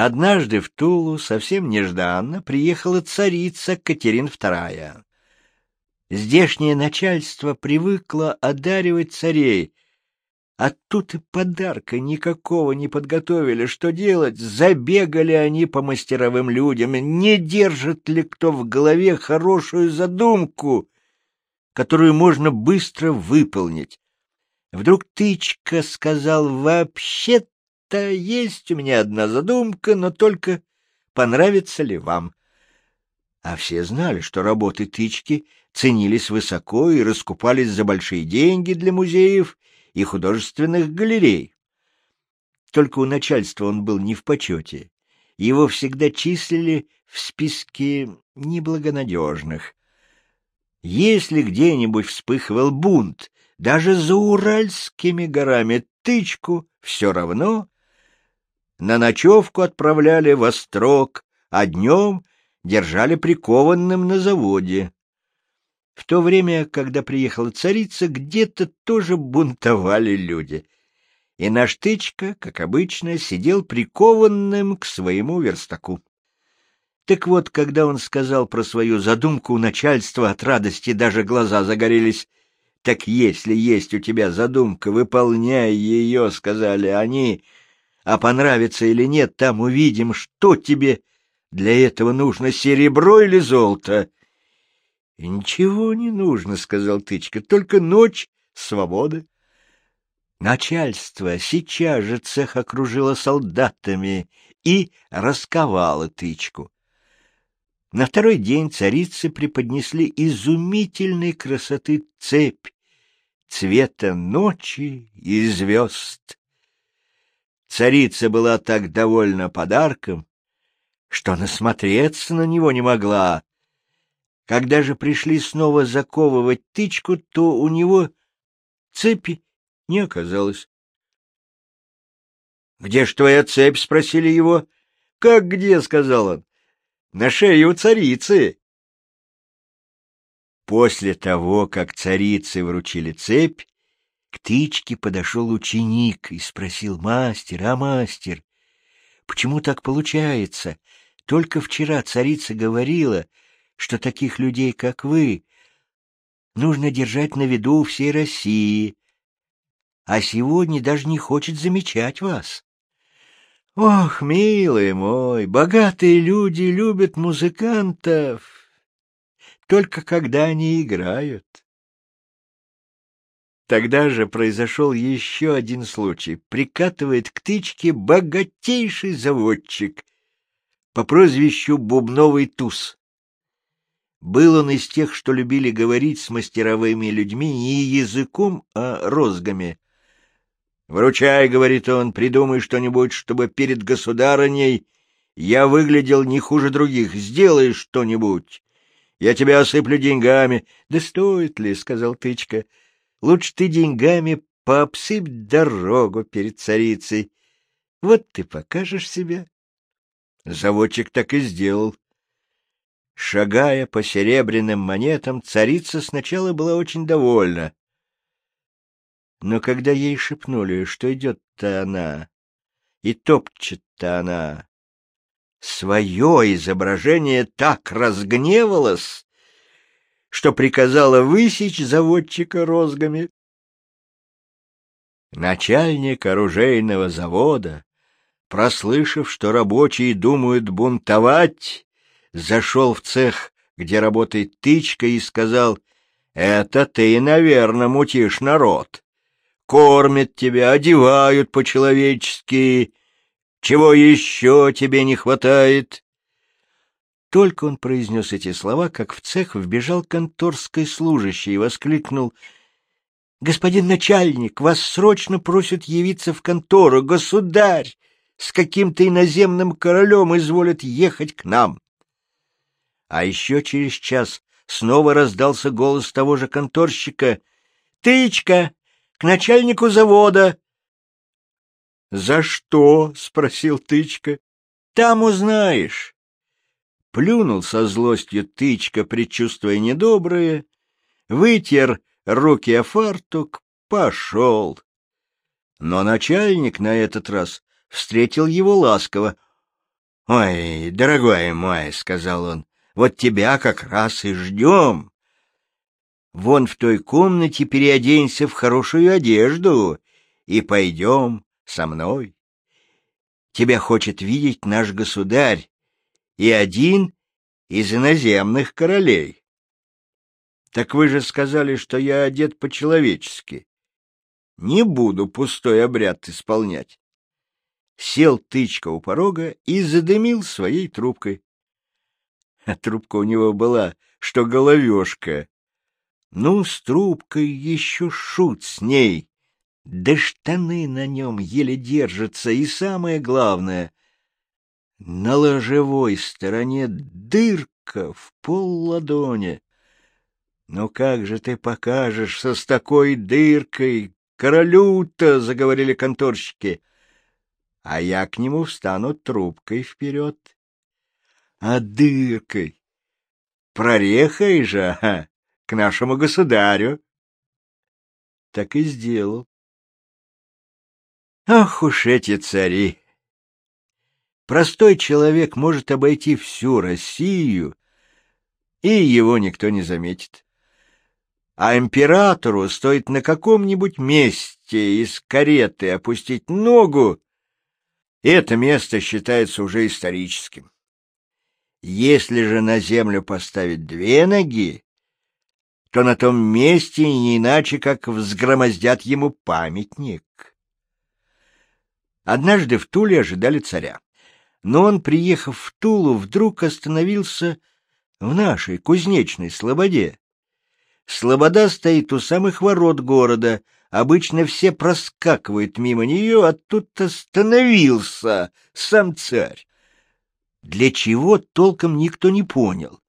Однажды в Тулу совсем нежданно приехала царица Катерин II. Здешнее начальство привыкло одаривать царей, а тут и подарка никакого не подготовили. Что делать? Забегали они по мастеровым людям. Не держит ли кто в голове хорошую задумку, которую можно быстро выполнить? Вдруг Тычка сказал, вообще-то есть у меня одна задумка, но только понравится ли вам? А все знали, что работы Тычки ценились высоко и раскупались за большие деньги для музеев и художественных галерей. Только у начальства он был не в почете. Его всегда числили в списке неблагонадежных. Если где-нибудь вспыхивал бунт, даже за Уральскими горами тычку все равно на ночевку отправляли в Острог, а днем держали прикованным на заводе. В то время, когда приехала царица, где-то тоже бунтовали люди. И наш тычка, как обычно, сидел прикованным к своему верстаку. Так вот, когда он сказал про свою задумку у начальства, от радости даже глаза загорелись. «Так если есть у тебя задумка, выполняй ее», — сказали они. «А понравится или нет, там увидим, что тебе для этого нужно, серебро или золото». — Ничего не нужно, — сказал Тычка, — только ночь свободы. Начальство сейчас же цех окружило солдатами и расковало Тычку. На второй день царицы преподнесли изумительной красоты цепь цвета ночи и звезд. Царица была так довольна подарком, что насмотреться на него не могла, когда же пришли снова заковывать тычку, то у него цепи не оказалось. — Где ж твоя цепь? — спросили его. — Как где? — сказал он. — На шее у царицы. После того, как царице вручили цепь, к тычке подошел ученик и спросил, «Мастер, а мастер, почему так получается? Только вчера царица говорила, что таких людей, как вы, нужно держать на виду у всей России, а сегодня даже не хочет замечать вас. Ох, милый мой, богатые люди любят музыкантов, только когда они играют. Тогда же произошел еще один случай. Прикатывает к тычке богатейший заводчик по прозвищу Бубновый Туз. Был он из тех, что любили говорить с мастеровыми людьми не языком, а розгами. «Вручай», — говорит он, — «придумай что-нибудь, чтобы перед государыней я выглядел не хуже других. Сделай что-нибудь. Я тебя осыплю деньгами». «Да стоит ли?» — сказал Тычка. «Лучше ты деньгами пообсыпь дорогу перед царицей. Вот ты покажешь себя». Заводчик так и сделал. Шагая по серебряным монетам, царица сначала была очень довольна. Но когда ей шепнули, что идет-то она, и топчет-то она, свое изображение так разгневалось, что приказала высечь заводчика розгами. Начальник оружейного завода, прослышав, что рабочие думают бунтовать, зашел в цех, где работает тычка, и сказал, «Это ты, наверное, мутишь народ. Кормят тебя, одевают по-человечески. Чего еще тебе не хватает?» Только он произнес эти слова, как в цех вбежал конторский служащий и воскликнул «Господин начальник, вас срочно просят явиться в контору. Государь с каким-то иноземным королем изволит ехать к нам». А еще через час снова раздался голос того же конторщика. «Тычка! К начальнику завода!» «За что?» — спросил Тычка. «Там узнаешь». Плюнул со злостью Тычка, предчувствуя недоброе, вытер руки о фартук, пошел. Но начальник на этот раз встретил его ласково. — Ой, дорогой мой, — сказал он, — вот тебя как раз и ждем. Вон в той комнате переоденься в хорошую одежду и пойдем со мной. Тебя хочет видеть наш государь и один из иноземных королей. Так вы же сказали, что я одет по-человечески. Не буду пустой обряд исполнять. Сел тычка у порога и задымил своей трубкой. А трубка у него была, что головешка. Ну, с трубкой еще шут с ней. Да штаны на нем еле держатся, и самое главное — на ложевой стороне дырка в пол ладони. «Ну как же ты покажешься с такой дыркой? Королю-то!» — заговорили конторщики. А я к нему встану трубкой вперед. А дыркой? Прорехой же, ага, к нашему государю. Так и сделал. Ах уж эти цари! Простой человек может обойти всю Россию, и его никто не заметит а императору стоит на каком-нибудь месте из кареты опустить ногу, это место считается уже историческим. Если же на землю поставить две ноги, то на том месте не иначе, как взгромоздят ему памятник. Однажды в Туле ожидали царя, но он, приехав в Тулу, вдруг остановился в нашей кузнечной слободе. Слобода стоит у самых ворот города. Обычно все проскакивают мимо нее, а тут остановился сам царь. Для чего, толком никто не понял.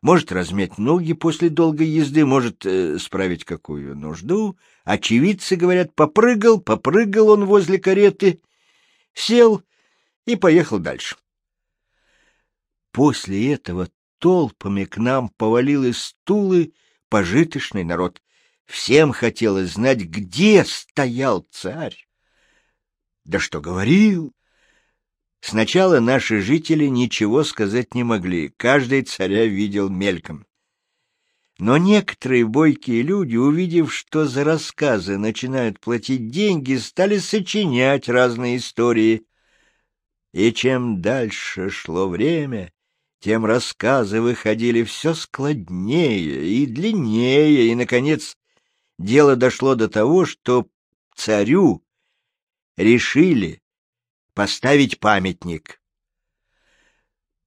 Может, размять ноги после долгой езды, может, э, справить какую нужду. Очевидцы говорят, попрыгал, попрыгал он возле кареты, сел и поехал дальше. После этого толпами к нам повалились стулы, пожиточный народ. Всем хотелось знать, где стоял царь. Да что говорил! Сначала наши жители ничего сказать не могли, каждый царя видел мельком. Но некоторые бойкие люди, увидев, что за рассказы начинают платить деньги, стали сочинять разные истории. И чем дальше шло время, тем рассказы выходили все складнее и длиннее, и, наконец, дело дошло до того, что царю решили поставить памятник.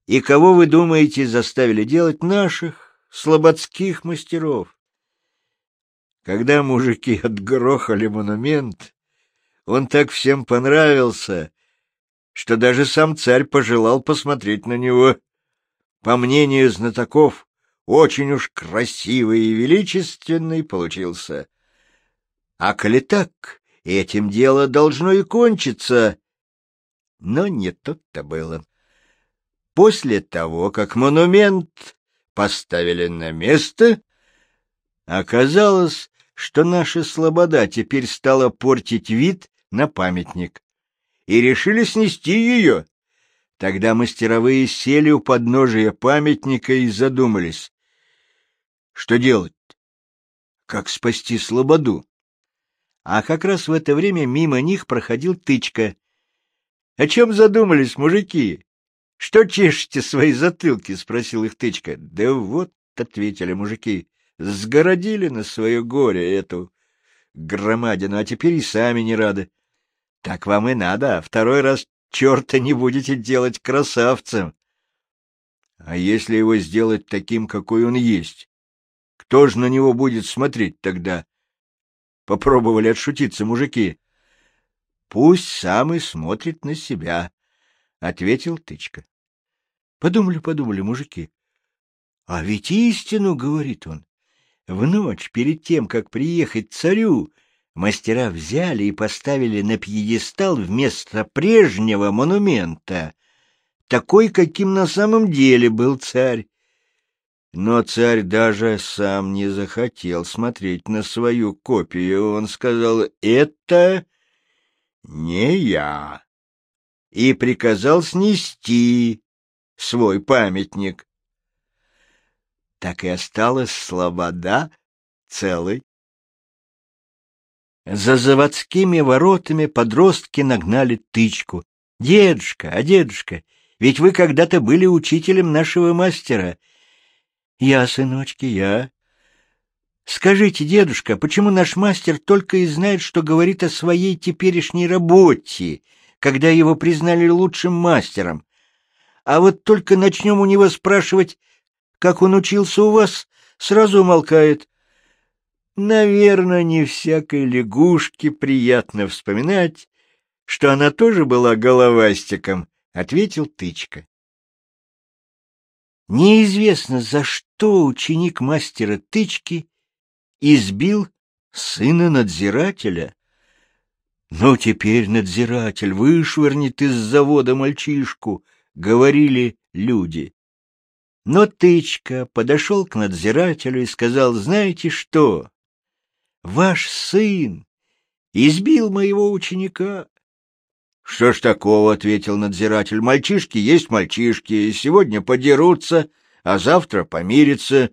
И кого, вы думаете, заставили делать наших слободских мастеров? Когда мужики отгрохали монумент, он так всем понравился, что даже сам царь пожелал посмотреть на него по мнению знатоков, очень уж красивый и величественный получился. А коли так, этим дело должно и кончиться. Но не тут-то было. После того, как монумент поставили на место, оказалось, что наша слобода теперь стала портить вид на памятник, и решили снести ее. Тогда мастеровые сели у подножия памятника и задумались. Что делать? Как спасти слободу? А как раз в это время мимо них проходил тычка. — О чем задумались, мужики? Что чешете свои затылки? — спросил их тычка. — Да вот, — ответили мужики, — сгородили на свое горе эту громадину, а теперь и сами не рады. Так вам и надо, а второй раз черта не будете делать красавцем. А если его сделать таким, какой он есть? Кто же на него будет смотреть тогда? Попробовали отшутиться мужики. Пусть сам и смотрит на себя, — ответил Тычка. Подумали, подумали мужики. А ведь истину, — говорит он, — в ночь перед тем, как приехать царю, мастера взяли и поставили на пьедестал вместо прежнего монумента, такой, каким на самом деле был царь. Но царь даже сам не захотел смотреть на свою копию. Он сказал «Это не я» и приказал снести свой памятник. Так и осталась слобода целой. За заводскими воротами подростки нагнали тычку. «Дедушка, а дедушка, ведь вы когда-то были учителем нашего мастера». «Я, сыночки, я». «Скажите, дедушка, почему наш мастер только и знает, что говорит о своей теперешней работе, когда его признали лучшим мастером? А вот только начнем у него спрашивать, как он учился у вас, сразу умолкает. Наверное, не всякой лягушке приятно вспоминать, что она тоже была головастиком, — ответил Тычка. Неизвестно, за что ученик мастера Тычки избил сына надзирателя. «Ну, теперь надзиратель вышвырнет из завода мальчишку», — говорили люди. Но Тычка подошел к надзирателю и сказал, «Знаете что? Ваш сын избил моего ученика. — Что ж такого, — ответил надзиратель, — мальчишки есть мальчишки, сегодня подерутся, а завтра помирятся.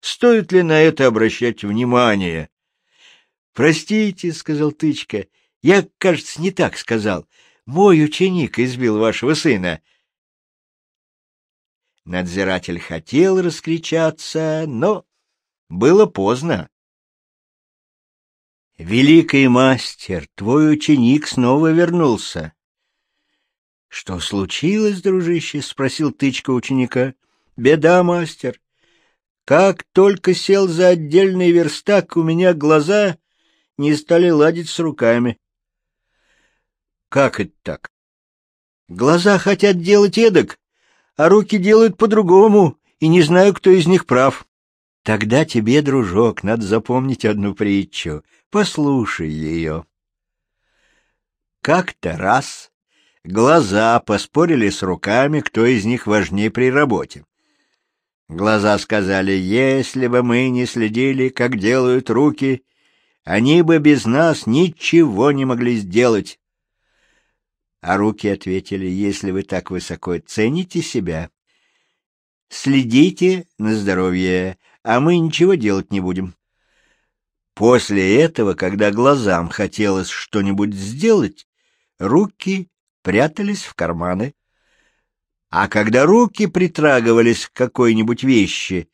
Стоит ли на это обращать внимание? — Простите, — сказал Тычка, — я, кажется, не так сказал. Мой ученик избил вашего сына. Надзиратель хотел раскричаться, но было поздно. Великий мастер, твой ученик снова вернулся. — Что случилось, дружище? — спросил тычка ученика. — Беда, мастер. Как только сел за отдельный верстак, у меня глаза не стали ладить с руками. — Как это так? Глаза хотят делать эдак, а руки делают по-другому, и не знаю, кто из них прав. Тогда тебе, дружок, надо запомнить одну притчу. Послушай ее. Как-то раз глаза поспорили с руками, кто из них важнее при работе. Глаза сказали, если бы мы не следили, как делают руки, они бы без нас ничего не могли сделать. А руки ответили, если вы так высоко цените себя, следите на здоровье, а мы ничего делать не будем. После этого, когда глазам хотелось что-нибудь сделать, руки прятались в карманы. А когда руки притрагивались к какой-нибудь вещи,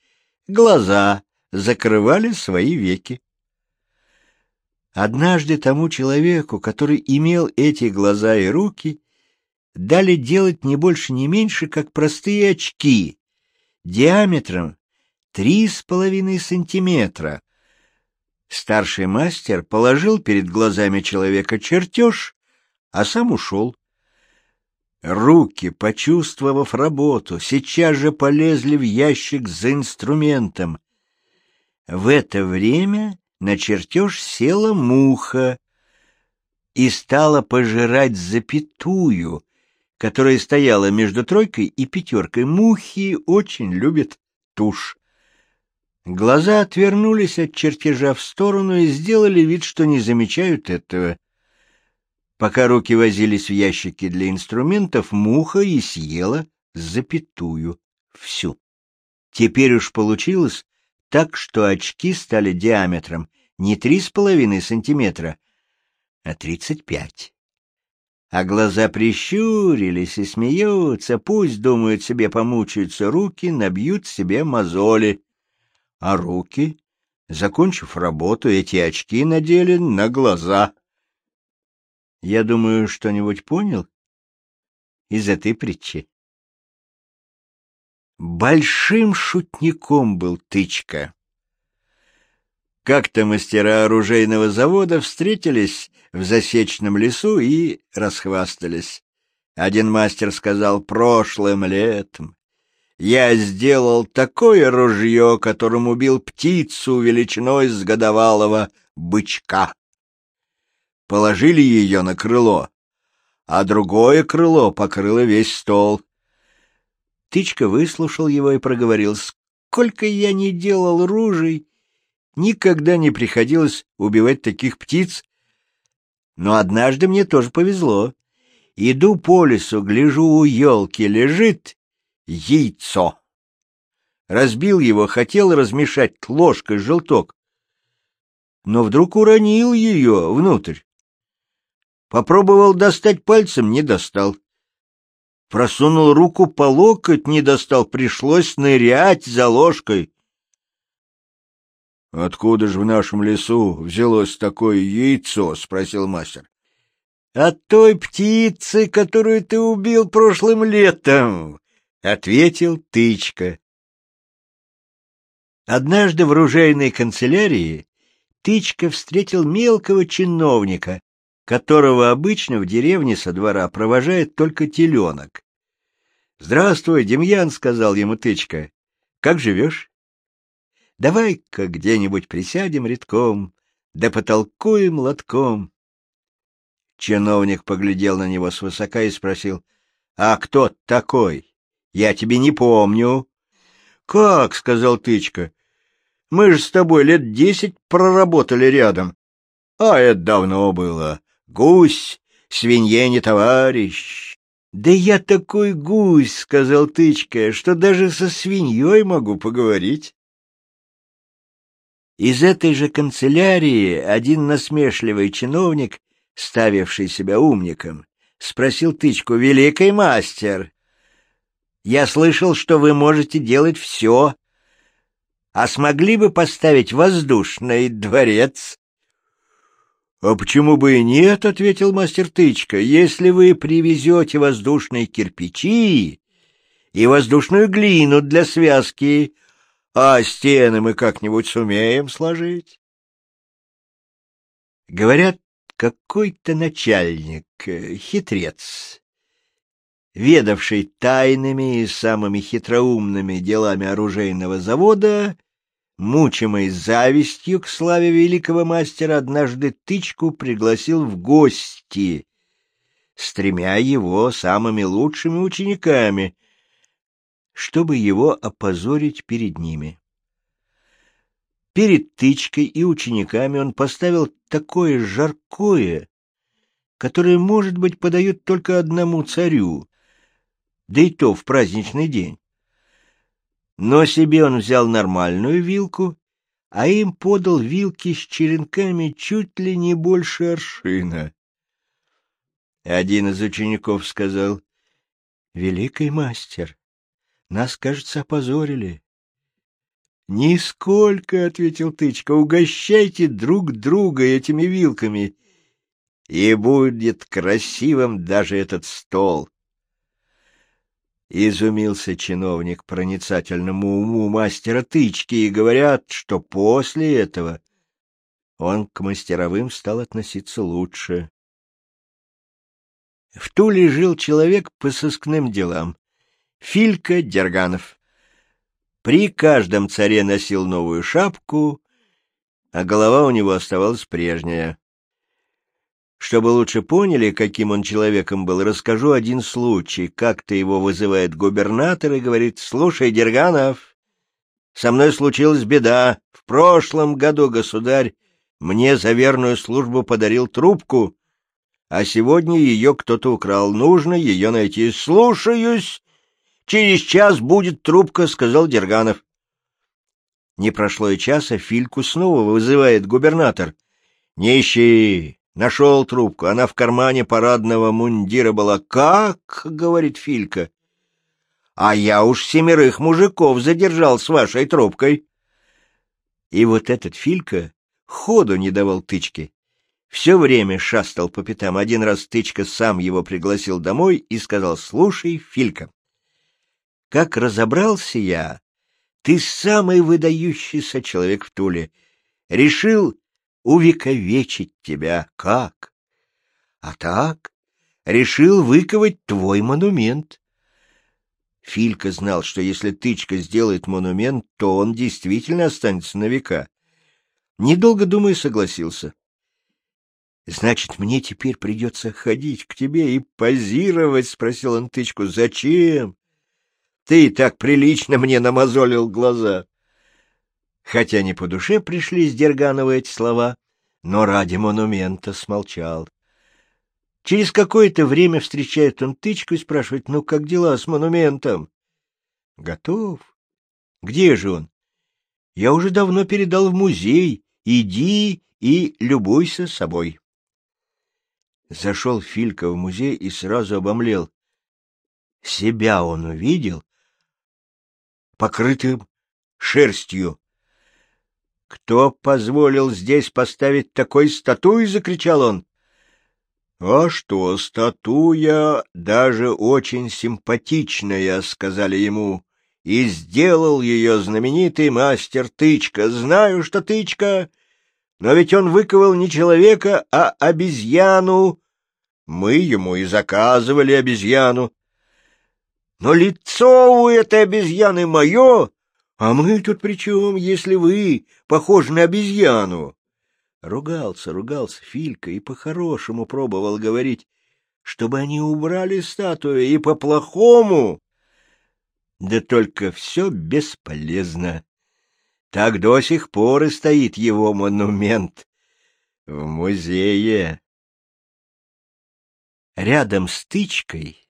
глаза закрывали свои веки. Однажды тому человеку, который имел эти глаза и руки, дали делать не больше, не меньше, как простые очки, диаметром три с половиной сантиметра. Старший мастер положил перед глазами человека чертеж, а сам ушел. Руки, почувствовав работу, сейчас же полезли в ящик за инструментом. В это время на чертеж села муха и стала пожирать запятую, которая стояла между тройкой и пятеркой. Мухи очень любят тушь. Глаза отвернулись от чертежа в сторону и сделали вид, что не замечают этого. Пока руки возились в ящике для инструментов, муха и съела запятую всю. Теперь уж получилось так, что очки стали диаметром не три с половиной сантиметра, а тридцать пять. А глаза прищурились и смеются, пусть, думают себе, помучаются руки, набьют себе мозоли а руки, закончив работу, эти очки надели на глаза. Я думаю, что-нибудь понял из этой притчи. Большим шутником был Тычка. Как-то мастера оружейного завода встретились в засечном лесу и расхвастались. Один мастер сказал прошлым летом я сделал такое ружье, которым убил птицу величиной с годовалого бычка. Положили ее на крыло, а другое крыло покрыло весь стол. Тычка выслушал его и проговорил, «Сколько я не делал ружей, никогда не приходилось убивать таких птиц. Но однажды мне тоже повезло. Иду по лесу, гляжу, у елки лежит яйцо. Разбил его, хотел размешать ложкой желток, но вдруг уронил ее внутрь. Попробовал достать пальцем, не достал. Просунул руку по локоть, не достал, пришлось нырять за ложкой. — Откуда же в нашем лесу взялось такое яйцо? — спросил мастер. — От той птицы, которую ты убил прошлым летом, — ответил Тычка. Однажды в ружейной канцелярии Тычка встретил мелкого чиновника, которого обычно в деревне со двора провожает только теленок. — Здравствуй, Демьян, — сказал ему Тычка. — Как живешь? — Давай-ка где-нибудь присядем редком, да потолкуем лотком. Чиновник поглядел на него свысока и спросил, — А кто такой? Я тебе не помню. — Как? — сказал Тычка. — Мы же с тобой лет десять проработали рядом. — А это давно было. Гусь, свинье не товарищ. — Да я такой гусь, — сказал Тычка, — что даже со свиньей могу поговорить. Из этой же канцелярии один насмешливый чиновник, ставивший себя умником, спросил Тычку, «Великий мастер, я слышал, что вы можете делать все, а смогли бы поставить воздушный дворец?» «А почему бы и нет?» — ответил мастер Тычка. «Если вы привезете воздушные кирпичи и воздушную глину для связки, а стены мы как-нибудь сумеем сложить». Говорят, какой-то начальник, э, хитрец, ведавший тайными и самыми хитроумными делами оружейного завода, мучимый завистью к славе великого мастера, однажды тычку пригласил в гости с тремя его самыми лучшими учениками, чтобы его опозорить перед ними. Перед тычкой и учениками он поставил такое жаркое, которое, может быть, подают только одному царю, да и то в праздничный день. Но себе он взял нормальную вилку, а им подал вилки с черенками чуть ли не больше аршина. Один из учеников сказал, — Великий мастер, нас, кажется, опозорили. — Нисколько, — ответил Тычка, — угощайте друг друга этими вилками, и будет красивым даже этот стол. Изумился чиновник проницательному уму мастера тычки, и говорят, что после этого он к мастеровым стал относиться лучше. В Туле жил человек по сыскным делам, Филька Дерганов. При каждом царе носил новую шапку, а голова у него оставалась прежняя. Чтобы лучше поняли, каким он человеком был, расскажу один случай. Как-то его вызывает губернатор и говорит, «Слушай, Дерганов, со мной случилась беда. В прошлом году государь мне за верную службу подарил трубку, а сегодня ее кто-то украл. Нужно ее найти. Слушаюсь. Через час будет трубка», — сказал Дерганов. Не прошло и часа, Фильку снова вызывает губернатор. «Не Нашел трубку, она в кармане парадного мундира была. «Как?» — говорит Филька. «А я уж семерых мужиков задержал с вашей трубкой». И вот этот Филька ходу не давал тычки. Все время шастал по пятам. Один раз тычка сам его пригласил домой и сказал, «Слушай, Филька, как разобрался я, ты самый выдающийся человек в Туле. Решил увековечить тебя. Как? А так решил выковать твой монумент. Филька знал, что если тычка сделает монумент, то он действительно останется на века. Недолго думая, согласился. — Значит, мне теперь придется ходить к тебе и позировать? — спросил он тычку. — Зачем? Ты так прилично мне намазолил глаза. Хотя не по душе пришли с Дерганова эти слова, но ради монумента смолчал. Через какое-то время встречает он тычку и спрашивает, ну как дела с монументом? Готов. Где же он? Я уже давно передал в музей. Иди и любуйся собой. Зашел Филька в музей и сразу обомлел. Себя он увидел, покрытым шерстью. — Кто позволил здесь поставить такой статуи? — закричал он. — А что, статуя даже очень симпатичная, — сказали ему. И сделал ее знаменитый мастер Тычка. Знаю, что Тычка, но ведь он выковал не человека, а обезьяну. Мы ему и заказывали обезьяну. Но лицо у этой обезьяны мое, а мы тут при чем, если вы похожи на обезьяну? Ругался, ругался Филька и по-хорошему пробовал говорить, чтобы они убрали статую, и по-плохому. Да только все бесполезно. Так до сих пор и стоит его монумент в музее. Рядом с тычкой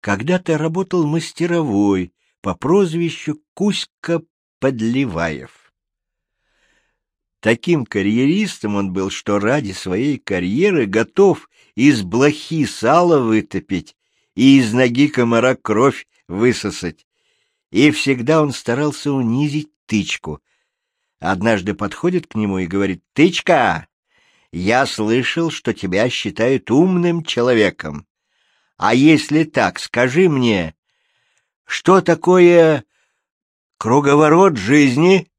когда-то работал мастеровой по прозвищу Кузька Подливаев. Таким карьеристом он был, что ради своей карьеры готов из блохи сало вытопить и из ноги комара кровь высосать. И всегда он старался унизить тычку. Однажды подходит к нему и говорит, «Тычка, я слышал, что тебя считают умным человеком. А если так, скажи мне, что такое круговорот жизни?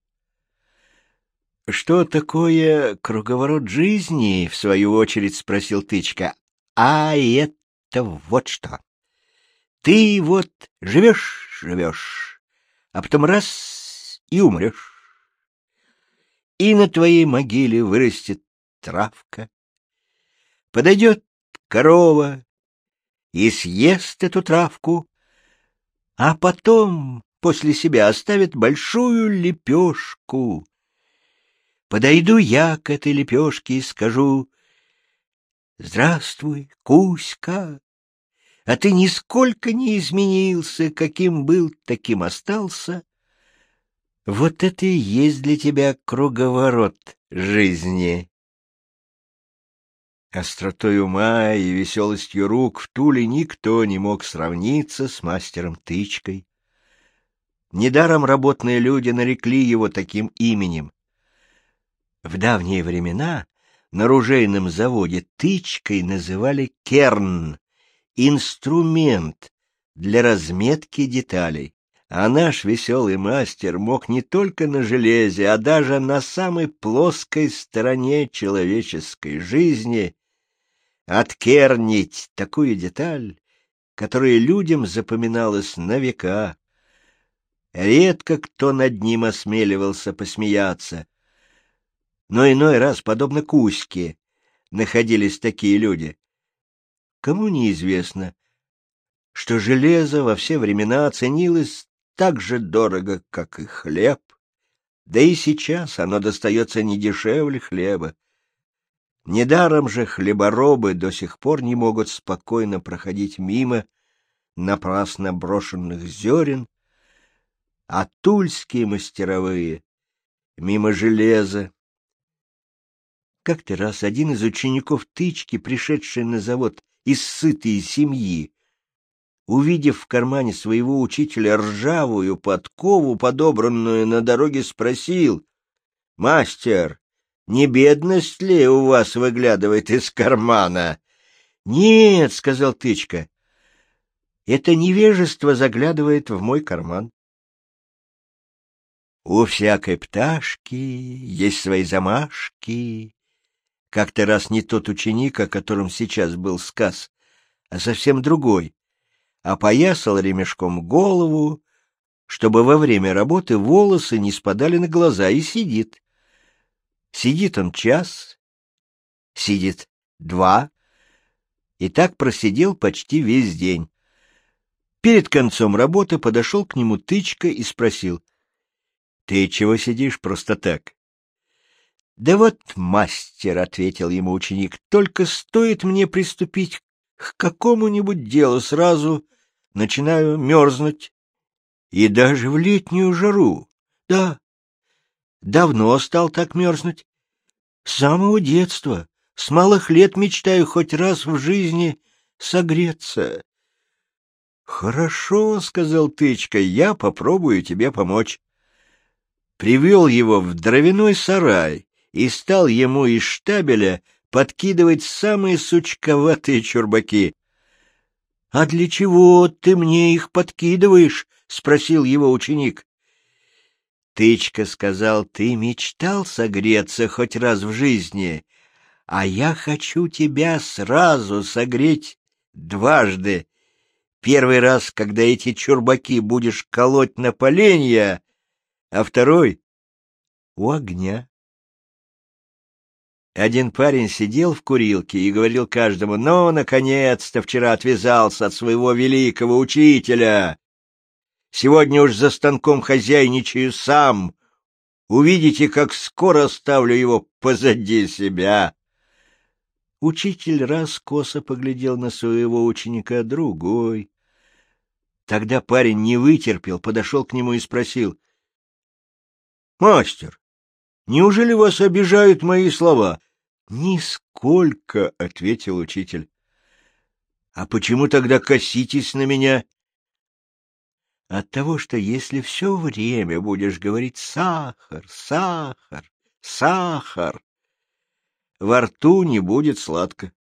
Что такое круговорот жизни? В свою очередь спросил Тычка. А это вот что. Ты вот живешь, живешь, а потом раз и умрешь. И на твоей могиле вырастет травка. Подойдет корова и съест эту травку, а потом после себя оставит большую лепешку. Подойду я к этой лепешке и скажу, «Здравствуй, Кузька, а ты нисколько не изменился, каким был, таким остался. Вот это и есть для тебя круговорот жизни». Остротой ума и веселостью рук в Туле никто не мог сравниться с мастером Тычкой. Недаром работные люди нарекли его таким именем. В давние времена на ружейном заводе Тычкой называли керн — инструмент для разметки деталей. А наш веселый мастер мог не только на железе, а даже на самой плоской стороне человеческой жизни откернить такую деталь, которая людям запоминалась на века. Редко кто над ним осмеливался посмеяться. Но иной раз, подобно Кузьке, находились такие люди. Кому неизвестно, что железо во все времена ценилось так же дорого, как и хлеб, да и сейчас оно достается не дешевле хлеба. Недаром же хлеборобы до сих пор не могут спокойно проходить мимо напрасно брошенных зерен, а тульские мастеровые — мимо железа. Как-то раз один из учеников тычки, пришедший на завод из сытой семьи, увидев в кармане своего учителя ржавую подкову, подобранную на дороге, спросил, «Мастер, не бедность ли у вас выглядывает из кармана? — Нет, — сказал Тычка, — это невежество заглядывает в мой карман. У всякой пташки есть свои замашки. Как-то раз не тот ученик, о котором сейчас был сказ, а совсем другой, опоясал ремешком голову, чтобы во время работы волосы не спадали на глаза, и сидит. Сидит он час, сидит два, и так просидел почти весь день. Перед концом работы подошел к нему тычка и спросил, «Ты чего сидишь просто так?» «Да вот, мастер», — ответил ему ученик, — «только стоит мне приступить к какому-нибудь делу, сразу начинаю мерзнуть И даже в летнюю жару. Да. Давно стал так мерзнуть. С самого детства. С малых лет мечтаю хоть раз в жизни согреться. «Хорошо», — сказал Тычка, — «я попробую тебе помочь». Привел его в дровяной сарай и стал ему из штабеля подкидывать самые сучковатые чурбаки. — А для чего ты мне их подкидываешь? — спросил его ученик. Тычка сказал, — ты мечтал согреться хоть раз в жизни, а я хочу тебя сразу согреть дважды. Первый раз, когда эти чурбаки будешь колоть на поленья, а второй — у огня. Один парень сидел в курилке и говорил каждому, «Ну, наконец-то вчера отвязался от своего великого учителя. Сегодня уж за станком хозяйничаю сам. Увидите, как скоро ставлю его позади себя». Учитель раз косо поглядел на своего ученика, другой. Тогда парень не вытерпел, подошел к нему и спросил. — Мастер, неужели вас обижают мои слова? — Нисколько, — ответил учитель. — А почему тогда коситесь на меня? — От того, что если все время будешь говорить «сахар, сахар, сахар», во рту не будет сладко.